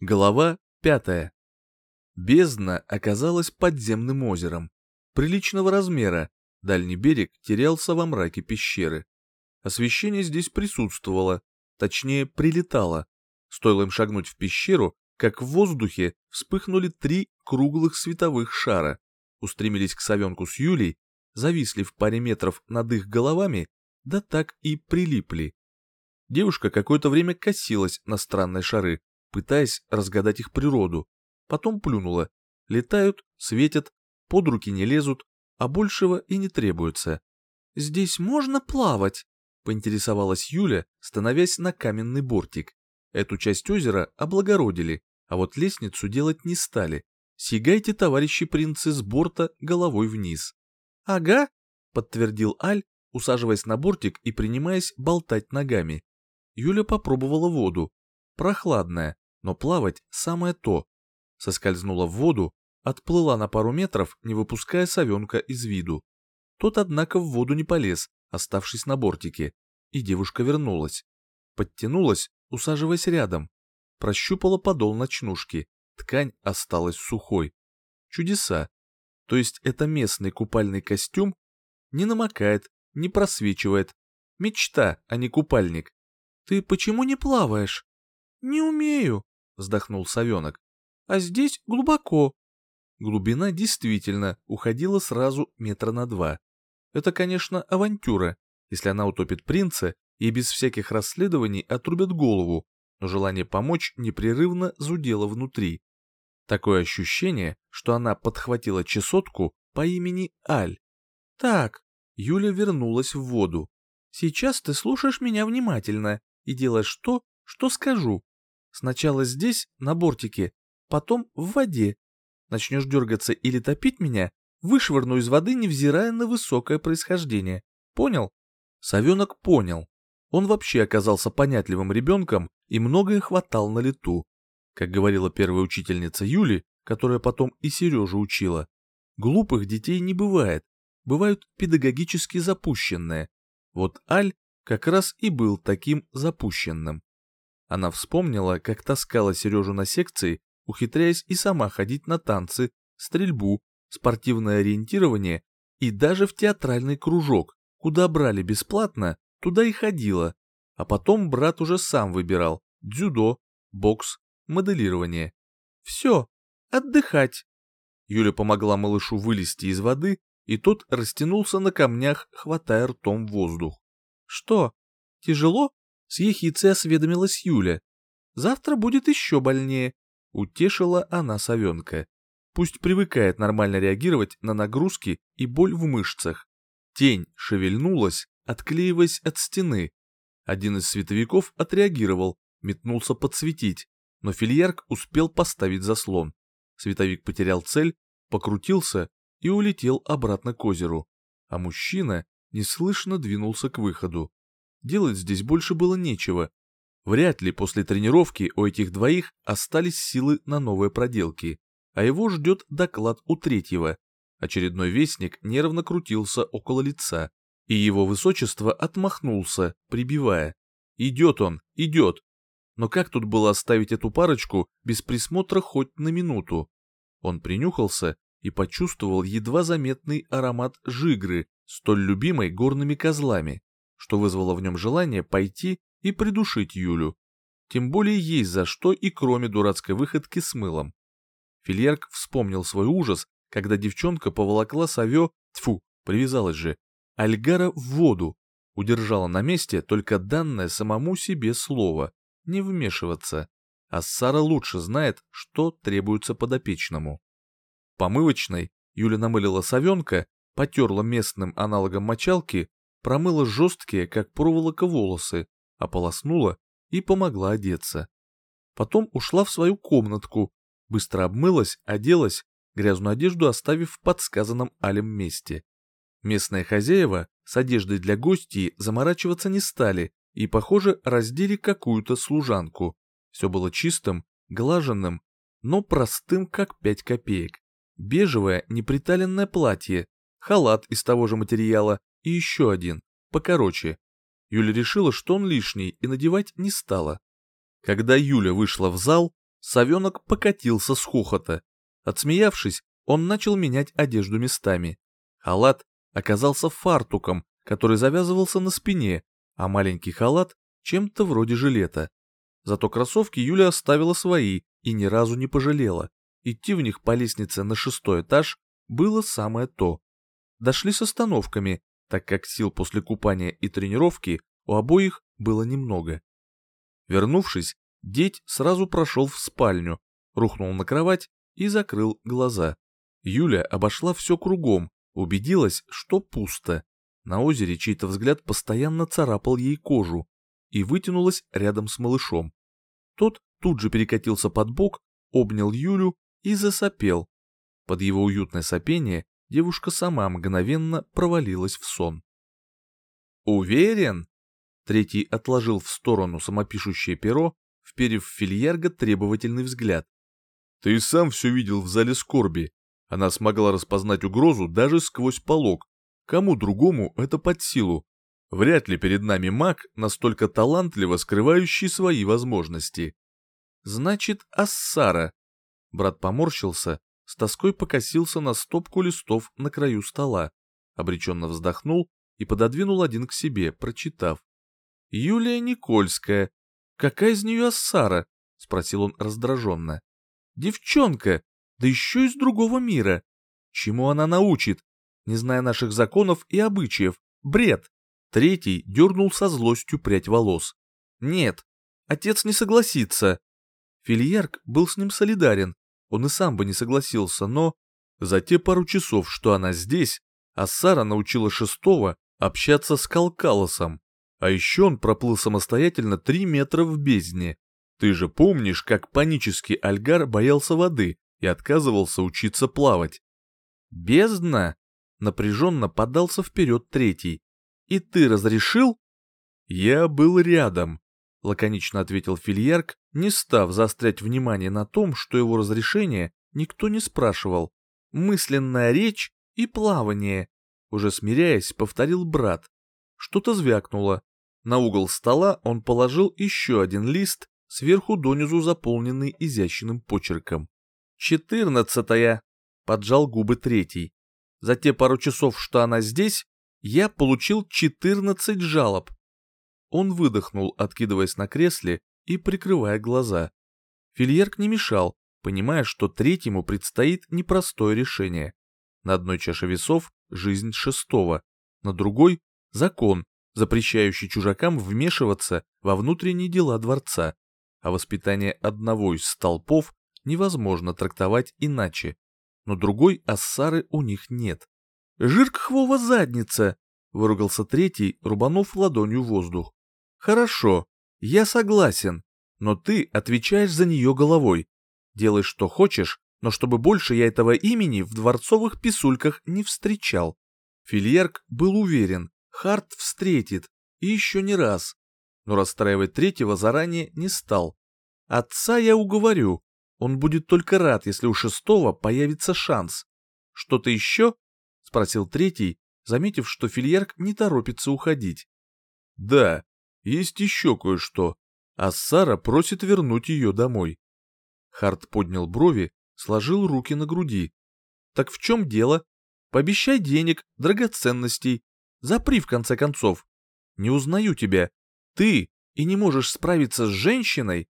Глава пятая. Бездна оказалась подземным озером. Приличного размера, дальний берег терялся во мраке пещеры. Освещение здесь присутствовало, точнее прилетало. Стоило им шагнуть в пещеру, как в воздухе вспыхнули три круглых световых шара, устремились к совенку с Юлей, зависли в паре метров над их головами, да так и прилипли. Девушка какое-то время косилась на странные шары, пытаясь разгадать их природу. Потом плюнула. Летают, светят, под руки не лезут, а большего и не требуется. «Здесь можно плавать?» — поинтересовалась Юля, становясь на каменный бортик. Эту часть озера облагородили, а вот лестницу делать не стали. Сигайте, товарищи принцы, с борта головой вниз. «Ага», — подтвердил Аль, усаживаясь на бортик и принимаясь болтать ногами. Юля попробовала воду. Прохладная, но плавать самое то. Соскользнула в воду, отплыла на пару метров, не выпуская совенка из виду. Тот, однако, в воду не полез, оставшись на бортике, и девушка вернулась. Подтянулась, усаживаясь рядом. Прощупала подол ночнушки, ткань осталась сухой. Чудеса. То есть это местный купальный костюм? Не намокает, не просвечивает. Мечта, а не купальник. Ты почему не плаваешь? Не умею, вздохнул совенок. А здесь глубоко. Глубина действительно уходила сразу метра на два. Это, конечно, авантюра, если она утопит принца и без всяких расследований отрубят голову, но желание помочь непрерывно зудело внутри. Такое ощущение, что она подхватила чесотку по имени Аль. «Так», — Юля вернулась в воду. «Сейчас ты слушаешь меня внимательно и делаешь то, что скажу. Сначала здесь, на бортике, потом в воде. Начнешь дергаться или топить меня, вышвырну из воды, невзирая на высокое происхождение. Понял? Совенок понял. Он вообще оказался понятливым ребенком и многое хватал на лету. Как говорила первая учительница Юли, которая потом и Сережу учила, глупых детей не бывает, бывают педагогически запущенные. Вот Аль как раз и был таким запущенным. Она вспомнила, как таскала Сережу на секции, ухитряясь и сама ходить на танцы, стрельбу, спортивное ориентирование и даже в театральный кружок, куда брали бесплатно, туда и ходила. А потом брат уже сам выбирал дзюдо, бокс, моделирование. Все, отдыхать. Юля помогла малышу вылезти из воды, и тот растянулся на камнях, хватая ртом воздух. Что, тяжело? С ехицей осведомилась Юля. Завтра будет еще больнее. Утешила она совенка. Пусть привыкает нормально реагировать на нагрузки и боль в мышцах. Тень шевельнулась, отклеиваясь от стены. Один из световиков отреагировал, метнулся подсветить, но фильярк успел поставить заслон. Световик потерял цель, покрутился и улетел обратно к озеру, а мужчина неслышно двинулся к выходу. Делать здесь больше было нечего. Вряд ли после тренировки у этих двоих остались силы на новые проделки, а его ждет доклад у третьего. Очередной вестник нервно крутился около лица, и его высочество отмахнулся, прибивая. «Идет он, идет!» Но как тут было оставить эту парочку без присмотра хоть на минуту? Он принюхался и почувствовал едва заметный аромат жигры, столь любимой горными козлами что вызвало в нем желание пойти и придушить Юлю. Тем более есть за что и кроме дурацкой выходки с мылом. Фильярк вспомнил свой ужас, когда девчонка поволокла сове, тьфу, привязалась же, Альгара в воду, удержала на месте только данное самому себе слово «не вмешиваться», а Сара лучше знает, что требуется подопечному. Помывочной Юля намылила совенка, потерла местным аналогом мочалки, промыла жесткие, как проволока, волосы, ополоснула и помогла одеться. Потом ушла в свою комнатку, быстро обмылась, оделась, грязную одежду оставив в подсказанном Алем месте. Местные хозяева с одеждой для гостей заморачиваться не стали и, похоже, раздели какую-то служанку. Все было чистым, глаженным, но простым, как пять копеек. Бежевое неприталенное платье, халат из того же материала, и еще один, покороче. Юля решила, что он лишний, и надевать не стала. Когда Юля вышла в зал, совенок покатился с хохота. Отсмеявшись, он начал менять одежду местами. Халат оказался фартуком, который завязывался на спине, а маленький халат чем-то вроде жилета. Зато кроссовки Юля оставила свои и ни разу не пожалела. Идти в них по лестнице на шестой этаж было самое то. Дошли с остановками, так как сил после купания и тренировки у обоих было немного. Вернувшись, деть сразу прошел в спальню, рухнул на кровать и закрыл глаза. Юля обошла все кругом, убедилась, что пусто. На озере чей-то взгляд постоянно царапал ей кожу и вытянулась рядом с малышом. Тот тут же перекатился под бок, обнял Юлю и засопел. Под его уютное сопение девушка сама мгновенно провалилась в сон. «Уверен?» Третий отложил в сторону самопишущее перо, вперев в фильярга требовательный взгляд. «Ты сам все видел в зале скорби. Она смогла распознать угрозу даже сквозь полог. Кому другому это под силу? Вряд ли перед нами маг, настолько талантливо скрывающий свои возможности. Значит, Ассара. Брат поморщился, с тоской покосился на стопку листов на краю стола, обреченно вздохнул и пододвинул один к себе, прочитав. «Юлия Никольская. Какая из нее Ассара?» — спросил он раздраженно. «Девчонка, да еще из другого мира. Чему она научит? Не зная наших законов и обычаев. Бред!» Третий дернул со злостью прядь волос. «Нет, отец не согласится». Фильярк был с ним солидарен, он и сам бы не согласился, но... За те пару часов, что она здесь, Ассара научила шестого общаться с Калкалосом. А еще он проплыл самостоятельно три метра в бездне. Ты же помнишь, как панический Альгар боялся воды и отказывался учиться плавать? Бездна? Напряженно подался вперед третий. И ты разрешил? Я был рядом, лаконично ответил Фильярк, не став заострять внимание на том, что его разрешение никто не спрашивал. Мысленная речь и плавание. Уже смиряясь, повторил брат. Что-то звякнуло. На угол стола он положил еще один лист, сверху донизу заполненный изящным почерком. «Четырнадцатая», — поджал губы третий. «За те пару часов, что она здесь, я получил четырнадцать жалоб. Он выдохнул, откидываясь на кресле и прикрывая глаза. Фильерк не мешал, понимая, что третьему предстоит непростое решение. На одной чаше весов – жизнь шестого, на другой – закон, запрещающий чужакам вмешиваться во внутренние дела дворца, а воспитание одного из столпов невозможно трактовать иначе. Но другой ассары у них нет. «Жиркхвова задница!» — выругался третий, рубанув ладонью воздух. Хорошо, я согласен, но ты отвечаешь за нее головой. Делай, что хочешь, но чтобы больше я этого имени в дворцовых писульках не встречал. Фильерк был уверен, Харт встретит, и еще не раз. Но расстраивать третьего заранее не стал. Отца я уговорю, он будет только рад, если у шестого появится шанс. Что-то еще? — спросил третий, заметив, что Фильерк не торопится уходить. Да, есть еще кое-что, а Сара просит вернуть ее домой. Харт поднял брови, сложил руки на груди. Так в чем дело? Пообещай денег, драгоценностей. Запри, в конце концов. Не узнаю тебя. Ты и не можешь справиться с женщиной?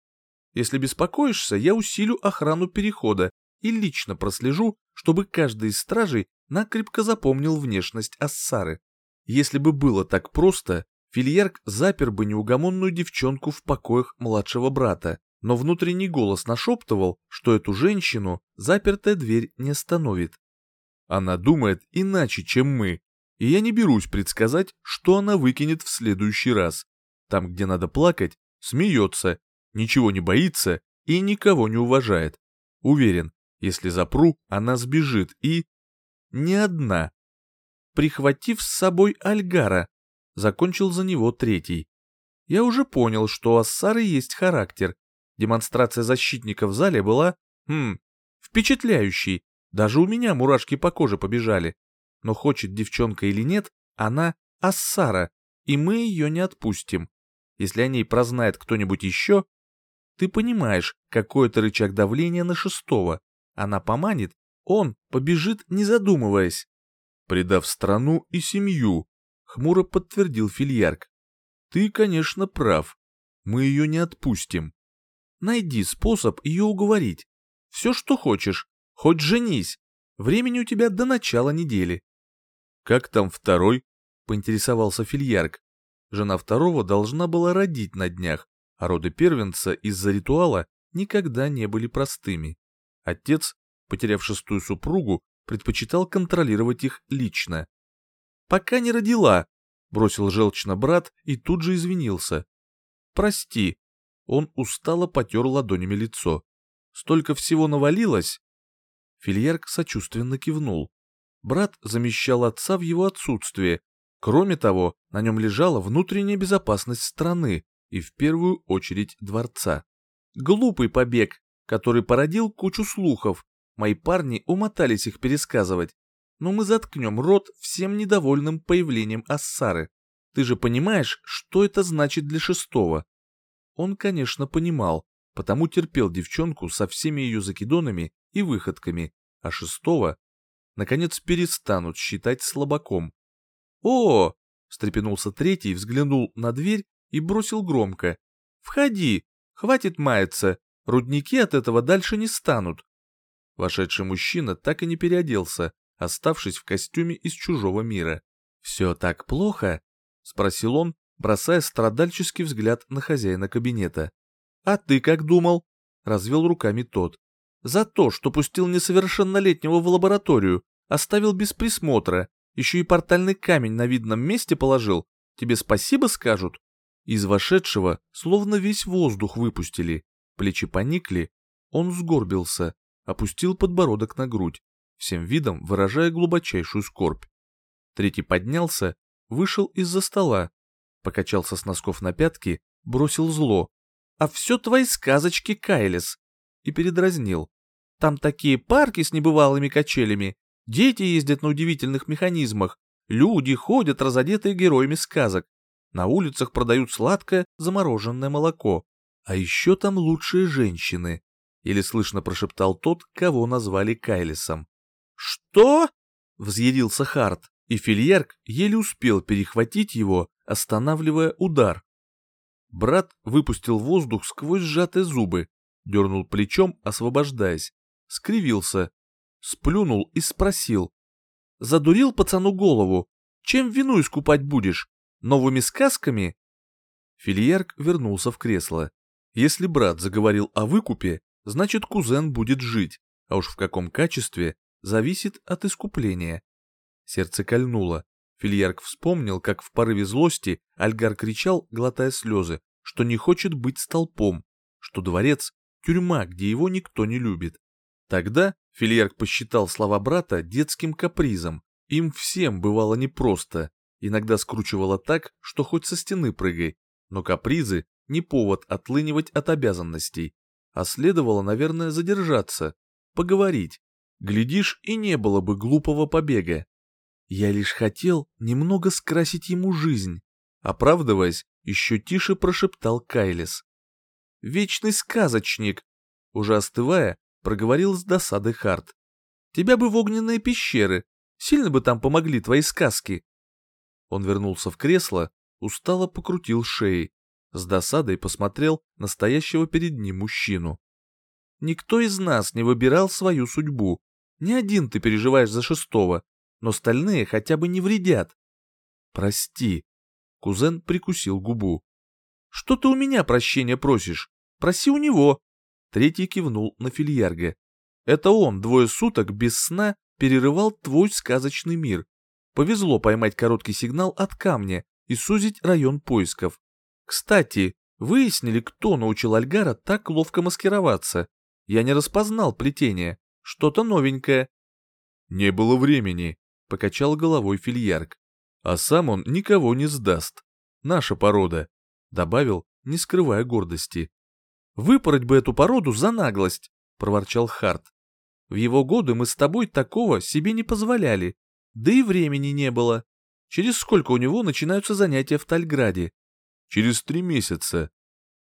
Если беспокоишься, я усилю охрану перехода и лично прослежу, чтобы каждый из стражей накрепко запомнил внешность Ассары. Если бы было так просто, Фильярк запер бы неугомонную девчонку в покоях младшего брата, но внутренний голос нашептывал, что эту женщину запертая дверь не остановит. Она думает иначе, чем мы, и я не берусь предсказать, что она выкинет в следующий раз. Там, где надо плакать, смеется, ничего не боится и никого не уважает. Уверен, если запру, она сбежит и... Не одна. Прихватив с собой Альгара, закончил за него третий. Я уже понял, что у Ассары есть характер. Демонстрация защитника в зале была, хм, впечатляющей. Даже у меня мурашки по коже побежали. Но хочет девчонка или нет, она Ассара, и мы ее не отпустим. Если о ней прознает кто-нибудь еще... Ты понимаешь, какой это рычаг давления на шестого. Она поманит, он побежит, не задумываясь. Предав страну и семью, хмуро подтвердил Фильярк. Ты, конечно, прав. Мы ее не отпустим. Найди способ ее уговорить. Все, что хочешь. Хоть женись. Времени у тебя до начала недели. Как там второй? Поинтересовался Фильярк. Жена второго должна была родить на днях, а роды первенца из-за ритуала никогда не были простыми. Отец, потеряв шестую супругу, предпочитал контролировать их лично. «Пока не родила», — бросил желчно брат и тут же извинился. «Прости». Он устало потер ладонями лицо. «Столько всего навалилось?» Фильярк сочувственно кивнул. Брат замещал отца в его отсутствие. Кроме того, на нем лежала внутренняя безопасность страны и в первую очередь дворца. Глупый побег, который породил кучу слухов. Мои парни умотались их пересказывать. Но мы заткнем рот всем недовольным появлением Ассары. Ты же понимаешь, что это значит для шестого? Он, конечно, понимал, потому терпел девчонку со всеми ее закидонами и выходками, а шестого, наконец, перестанут считать слабаком. «О!» — встрепенулся третий, взглянул на дверь и бросил громко. «Входи! Хватит маяться! Рудники от этого дальше не станут!» Вошедший мужчина так и не переоделся, оставшись в костюме из чужого мира. «Все так плохо?» — спросил он, бросая страдальческий взгляд на хозяина кабинета. «А ты как думал?» — развел руками тот. «За то, что пустил несовершеннолетнего в лабораторию, оставил без присмотра, еще и портальный камень на видном месте положил, тебе спасибо скажут?» Из вошедшего словно весь воздух выпустили, плечи поникли, он сгорбился, опустил подбородок на грудь, всем видом выражая глубочайшую скорбь. Третий поднялся, вышел из-за стола, покачался с носков на пятки, бросил зло. «А все твои сказочки, Кайлис!» и передразнил. «Там такие парки с небывалыми качелями, дети ездят на удивительных механизмах, люди ходят разодетые героями сказок, на улицах продают сладкое замороженное молоко, а еще там лучшие женщины», или слышно прошептал тот, кого назвали Кайлисом. «Что?» — взъярился Харт, и Фильярк еле успел перехватить его, останавливая удар. Брат выпустил воздух сквозь сжатые зубы, дернул плечом, освобождаясь, скривился, сплюнул и спросил. «Задурил пацану голову? Чем вину искупать будешь? Новыми сказками?» Фильярк вернулся в кресло. Если брат заговорил о выкупе, значит кузен будет жить, а уж в каком качестве, зависит от искупления. Сердце кольнуло. Фильярк вспомнил, как в порыве злости Альгар кричал, глотая слезы, что не хочет быть столпом, что дворец — тюрьма, где его никто не любит. Тогда Фильярк посчитал слова брата детским капризом. Им всем бывало непросто, иногда скручивало так, что хоть со стены прыгай, но капризы — не повод отлынивать от обязанностей, а следовало, наверное, задержаться, поговорить. Глядишь, и не было бы глупого побега. Я лишь хотел немного скрасить ему жизнь, оправдываясь, еще тише прошептал Кайлис. «Вечный сказочник!» Уже остывая, проговорил с досадой Харт. «Тебя бы в огненные пещеры, сильно бы там помогли твои сказки!» Он вернулся в кресло, устало покрутил шеей, с досадой посмотрел на стоящего перед ним мужчину. «Никто из нас не выбирал свою судьбу, не один ты переживаешь за шестого, но остальные хотя бы не вредят. Прости. Кузен прикусил губу. Что ты у меня прощения просишь? Проси у него. Третий кивнул на Фильярга. Это он двое суток без сна перерывал твой сказочный мир. Повезло поймать короткий сигнал от камня и сузить район поисков. Кстати, выяснили, кто научил Альгара так ловко маскироваться. Я не распознал плетение. Что-то новенькое. Не было времени, покачал головой Фильярк. А сам он никого не сдаст. Наша порода, добавил, не скрывая гордости. Выпороть бы эту породу за наглость, проворчал Харт. В его годы мы с тобой такого себе не позволяли, да и времени не было. Через сколько у него начинаются занятия в Тальграде? Через три месяца.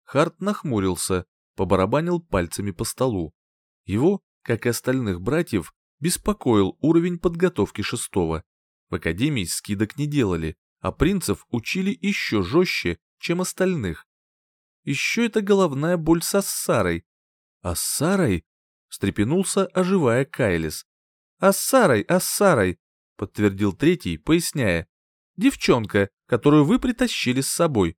Харт нахмурился, побарабанил пальцами по столу. Его, как и остальных братьев, беспокоил уровень подготовки шестого. В академии скидок не делали, а принцев учили еще жестче, чем остальных. Еще это головная боль с Ассарой. Ассарой? встрепенулся, оживая Кайлис. «Ассарой, Ассарой!» — подтвердил третий, поясняя. «Девчонка, которую вы притащили с собой».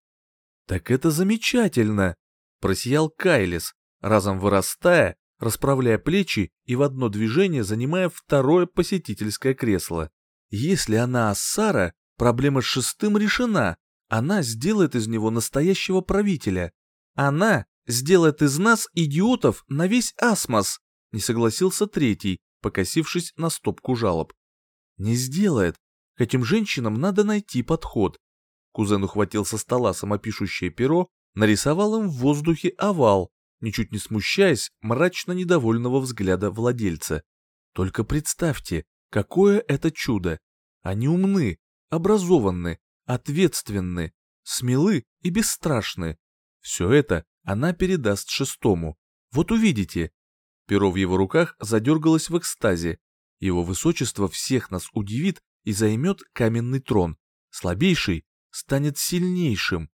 «Так это замечательно!» — просиял Кайлис, разом вырастая, расправляя плечи и в одно движение занимая второе посетительское кресло. «Если она Ассара, проблема с шестым решена. Она сделает из него настоящего правителя. Она сделает из нас идиотов на весь асмос не согласился третий, покосившись на стопку жалоб. Не сделает. К этим женщинам надо найти подход. Кузен ухватил со стола самопишущее перо, нарисовал им в воздухе овал, ничуть не смущаясь мрачно недовольного взгляда владельца. Только представьте, какое это чудо. Они умны, образованы, ответственны, смелы и бесстрашны. Все это она передаст шестому. Вот увидите, Перо в его руках задергалось в экстазе. Его высочество всех нас удивит и займет каменный трон. Слабейший станет сильнейшим.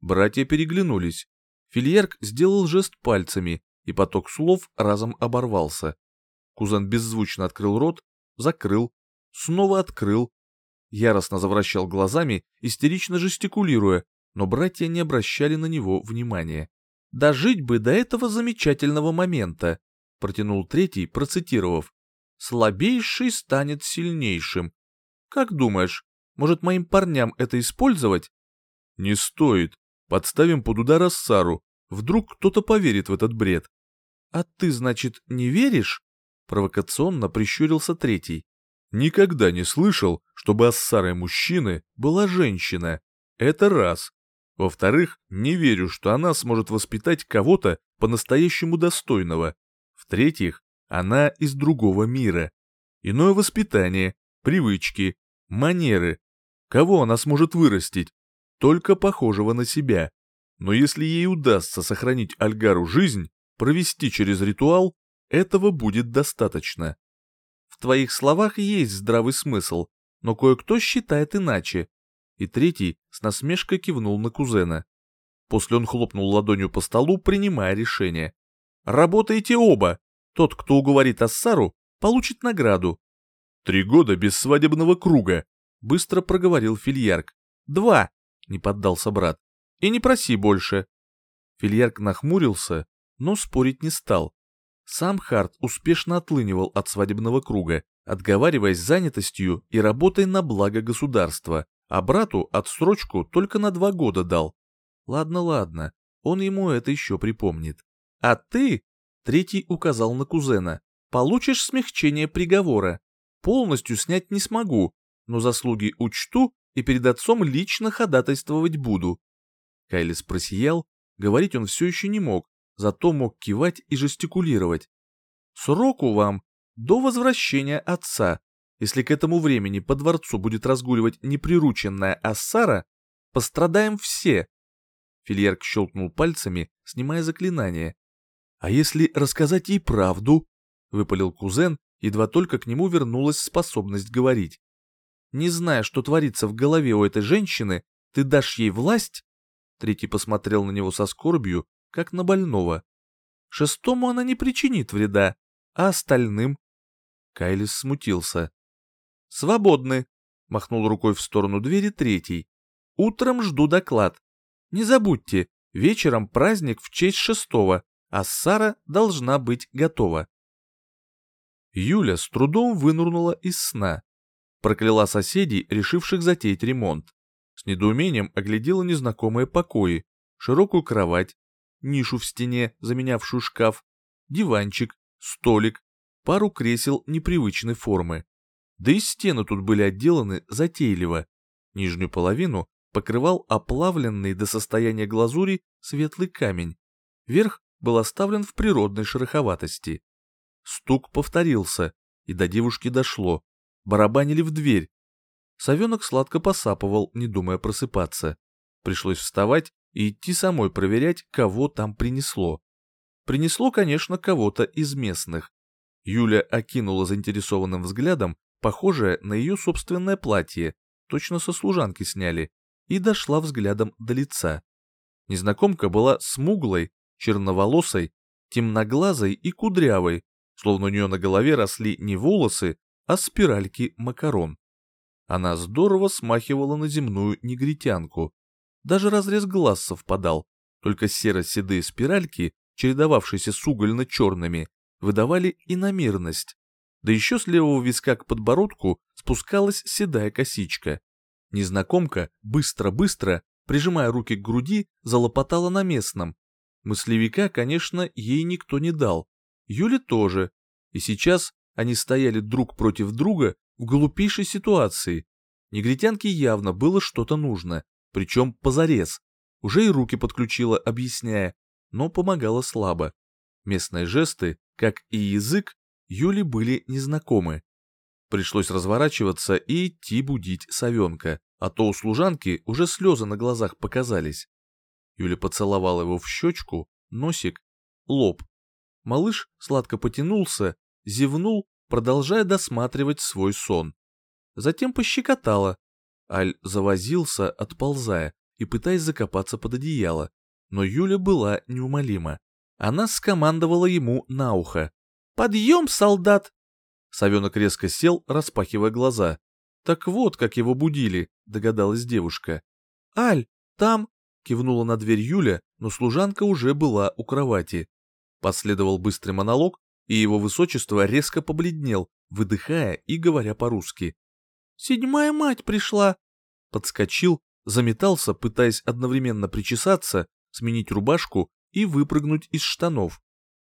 Братья переглянулись. Фильерк сделал жест пальцами, и поток слов разом оборвался. Кузен беззвучно открыл рот, закрыл, снова открыл. Яростно завращал глазами, истерично жестикулируя, но братья не обращали на него внимания. Дожить бы до этого замечательного момента, протянул третий, процитировав. Слабейший станет сильнейшим. Как думаешь, может моим парням это использовать? Не стоит. Подставим под удар Ассару. Вдруг кто-то поверит в этот бред. А ты, значит, не веришь? Провокационно прищурился третий. Никогда не слышал, чтобы Ассарой мужчины была женщина. Это раз. Во-вторых, не верю, что она сможет воспитать кого-то по-настоящему достойного. В-третьих, она из другого мира. Иное воспитание, привычки, манеры. Кого она сможет вырастить? Только похожего на себя. Но если ей удастся сохранить Альгару жизнь, провести через ритуал, этого будет достаточно. В твоих словах есть здравый смысл, но кое-кто считает иначе и третий с насмешкой кивнул на кузена. После он хлопнул ладонью по столу, принимая решение. «Работаете оба! Тот, кто уговорит Ассару, получит награду». «Три года без свадебного круга», — быстро проговорил Фильярк. «Два», — не поддался брат. «И не проси больше». Фильярк нахмурился, но спорить не стал. Сам Харт успешно отлынивал от свадебного круга, отговариваясь занятостью и работой на благо государства а брату отсрочку только на два года дал. Ладно, ладно, он ему это еще припомнит. А ты, третий указал на кузена, получишь смягчение приговора. Полностью снять не смогу, но заслуги учту и перед отцом лично ходатайствовать буду. Кайлис просиял, говорить он все еще не мог, зато мог кивать и жестикулировать. Сроку вам до возвращения отца, если к этому времени по дворцу будет разгуливать неприрученная Ассара, пострадаем все. Фильерк щелкнул пальцами, снимая заклинание. А если рассказать ей правду? Выпалил кузен, едва только к нему вернулась способность говорить. Не зная, что творится в голове у этой женщины, ты дашь ей власть? Третий посмотрел на него со скорбью, как на больного. Шестому она не причинит вреда, а остальным? Кайлис смутился. «Свободны», — махнул рукой в сторону двери третий. «Утром жду доклад. Не забудьте, вечером праздник в честь шестого, а Сара должна быть готова». Юля с трудом вынурнула из сна. Прокляла соседей, решивших затеять ремонт. С недоумением оглядела незнакомые покои, широкую кровать, нишу в стене, заменявшую шкаф, диванчик, столик, пару кресел непривычной формы. Да и стены тут были отделаны затейливо. Нижнюю половину покрывал оплавленный до состояния глазури светлый камень. Верх был оставлен в природной шероховатости. Стук повторился, и до девушки дошло. Барабанили в дверь. Совенок сладко посапывал, не думая просыпаться. Пришлось вставать и идти самой проверять, кого там принесло. принесло, конечно, кого-то из местных. Юля окинула заинтересованным взглядом похожее на ее собственное платье, точно со служанки сняли, и дошла взглядом до лица. Незнакомка была смуглой, черноволосой, темноглазой и кудрявой, словно у нее на голове росли не волосы, а спиральки макарон. Она здорово смахивала на земную негритянку. Даже разрез глаз совпадал, только серо-седые спиральки, чередовавшиеся с угольно-черными, выдавали иномерность. Да еще с левого виска к подбородку спускалась седая косичка. Незнакомка быстро-быстро, прижимая руки к груди, залопотала на местном. Мыслевика, конечно, ей никто не дал. Юле тоже. И сейчас они стояли друг против друга в глупейшей ситуации. Негритянке явно было что-то нужно, причем позарез. Уже и руки подключила, объясняя, но помогала слабо. Местные жесты, как и язык, Юле были незнакомы. Пришлось разворачиваться и идти будить совенка, а то у служанки уже слезы на глазах показались. Юля поцеловала его в щечку, носик, лоб. Малыш сладко потянулся, зевнул, продолжая досматривать свой сон. Затем пощекотала. Аль завозился, отползая и пытаясь закопаться под одеяло, но Юля была неумолима. Она скомандовала ему на ухо. «Подъем, солдат!» Совенок резко сел, распахивая глаза. «Так вот, как его будили», — догадалась девушка. «Аль, там...» — кивнула на дверь Юля, но служанка уже была у кровати. Последовал быстрый монолог, и его высочество резко побледнел, выдыхая и говоря по-русски. «Седьмая мать пришла!» Подскочил, заметался, пытаясь одновременно причесаться, сменить рубашку и выпрыгнуть из штанов.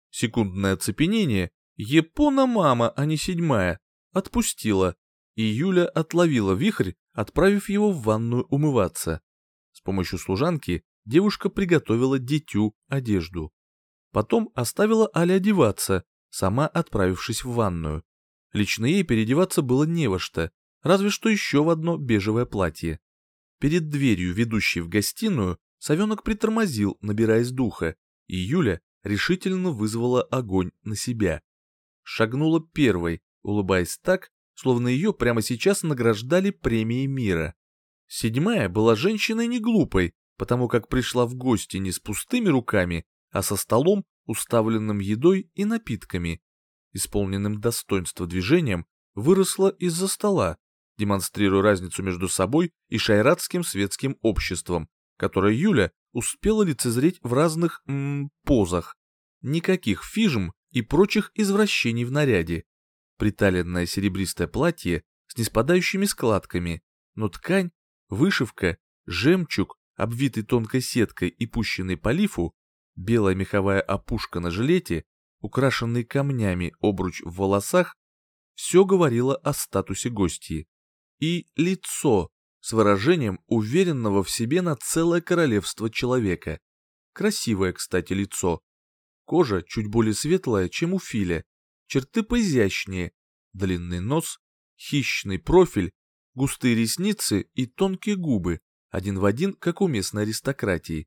Секундное оцепенение, Япона-мама, а не седьмая, отпустила, и Юля отловила вихрь, отправив его в ванную умываться. С помощью служанки девушка приготовила дитю одежду. Потом оставила Аля одеваться, сама отправившись в ванную. Лично ей переодеваться было не во что, разве что еще в одно бежевое платье. Перед дверью, ведущей в гостиную, совенок притормозил, набираясь духа, и Юля решительно вызвала огонь на себя. Шагнула первой, улыбаясь так, словно ее прямо сейчас награждали премией мира. Седьмая была женщиной не глупой, потому как пришла в гости не с пустыми руками, а со столом, уставленным едой и напитками. Исполненным достоинства движением выросла из-за стола, демонстрируя разницу между собой и шайратским светским обществом, которое Юля успела лицезреть в разных м -м, позах. Никаких фижм и прочих извращений в наряде. Приталенное серебристое платье с неспадающими складками, но ткань, вышивка, жемчуг, обвитый тонкой сеткой и пущенный по лифу, белая меховая опушка на жилете, украшенный камнями обруч в волосах, все говорило о статусе гостьи. И лицо, с выражением уверенного в себе на целое королевство человека. Красивое, кстати, лицо. Кожа чуть более светлая, чем у Филя, черты поизящнее, длинный нос, хищный профиль, густые ресницы и тонкие губы, один в один, как у местной аристократии.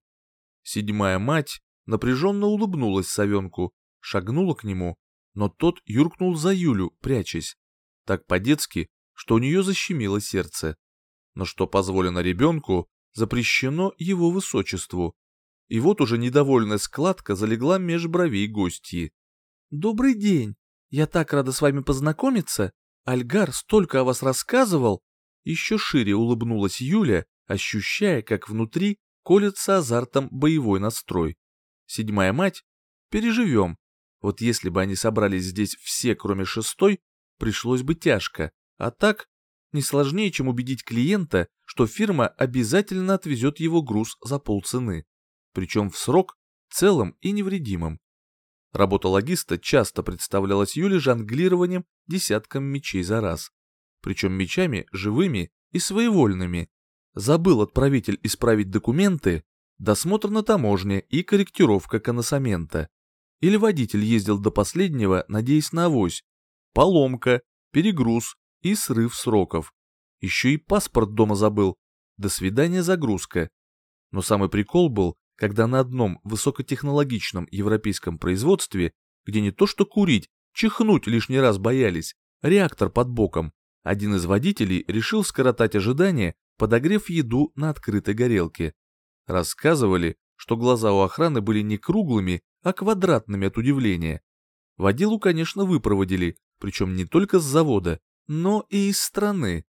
Седьмая мать напряженно улыбнулась совенку, шагнула к нему, но тот юркнул за Юлю, прячась. Так по-детски, что у нее защемило сердце но что позволено ребенку, запрещено его высочеству. И вот уже недовольная складка залегла меж бровей гостьи. «Добрый день! Я так рада с вами познакомиться! Альгар столько о вас рассказывал!» Еще шире улыбнулась Юля, ощущая, как внутри колется азартом боевой настрой. Седьмая мать? Переживем. Вот если бы они собрались здесь все, кроме шестой, пришлось бы тяжко. А так, не сложнее, чем убедить клиента, что фирма обязательно отвезет его груз за полцены, причем в срок, целым и невредимым. Работа логиста часто представлялась Юле жонглированием десятком мечей за раз, причем мечами живыми и своевольными. Забыл отправитель исправить документы, досмотр на таможне и корректировка коносамента. Или водитель ездил до последнего, надеясь на авось. Поломка, перегруз, и срыв сроков. Еще и паспорт дома забыл. До свидания загрузка. Но самый прикол был, когда на одном высокотехнологичном европейском производстве, где не то что курить, чихнуть лишний раз боялись, реактор под боком, один из водителей решил скоротать ожидания, подогрев еду на открытой горелке. Рассказывали, что глаза у охраны были не круглыми, а квадратными от удивления. Водилу, конечно, выпроводили, причем не только с завода, но и из страны.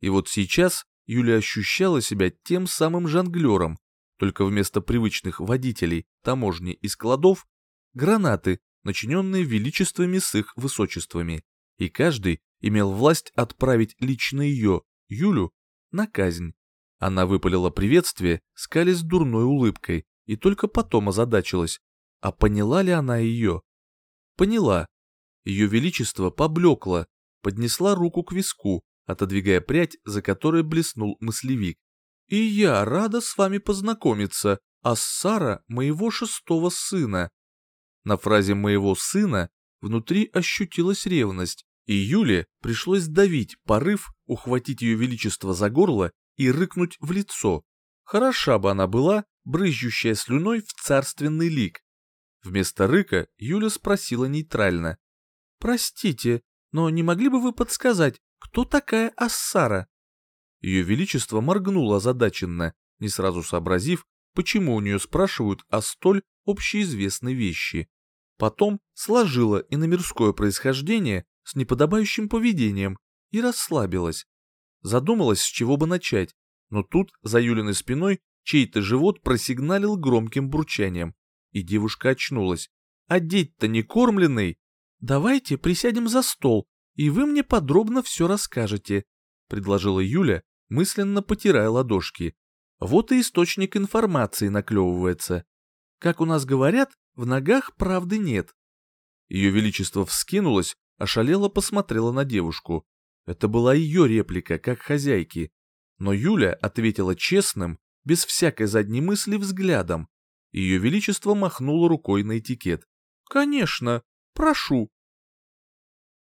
И вот сейчас Юля ощущала себя тем самым жонглером, только вместо привычных водителей, таможни и складов — гранаты, начиненные величествами с их высочествами, и каждый имел власть отправить лично ее, Юлю, на казнь. Она выпалила приветствие, скалясь дурной улыбкой, и только потом озадачилась. А поняла ли она ее? Поняла. Ее величество поблекло, поднесла руку к виску, отодвигая прядь, за которой блеснул мыслевик. «И я рада с вами познакомиться, а Сара моего шестого сына». На фразе «моего сына» внутри ощутилась ревность, и Юле пришлось давить порыв, ухватить ее величество за горло и рыкнуть в лицо. Хороша бы она была, брызжущая слюной в царственный лик. Вместо рыка Юля спросила нейтрально. «Простите, но не могли бы вы подсказать, кто такая Ассара?» Ее Величество моргнуло озадаченно, не сразу сообразив, почему у нее спрашивают о столь общеизвестной вещи. Потом сложила и на мирское происхождение с неподобающим поведением и расслабилась. Задумалась, с чего бы начать, но тут за Юлиной спиной чей-то живот просигналил громким бурчанием, и девушка очнулась. «Одеть-то не кормленный? Давайте присядем за стол, и вы мне подробно все расскажете», — предложила Юля, мысленно потирая ладошки. Вот и источник информации наклевывается. Как у нас говорят, в ногах правды нет. Ее Величество вскинулось, ошалело посмотрела на девушку. Это была ее реплика, как хозяйки. Но Юля ответила честным, без всякой задней мысли взглядом. Ее Величество махнуло рукой на этикет. «Конечно, прошу,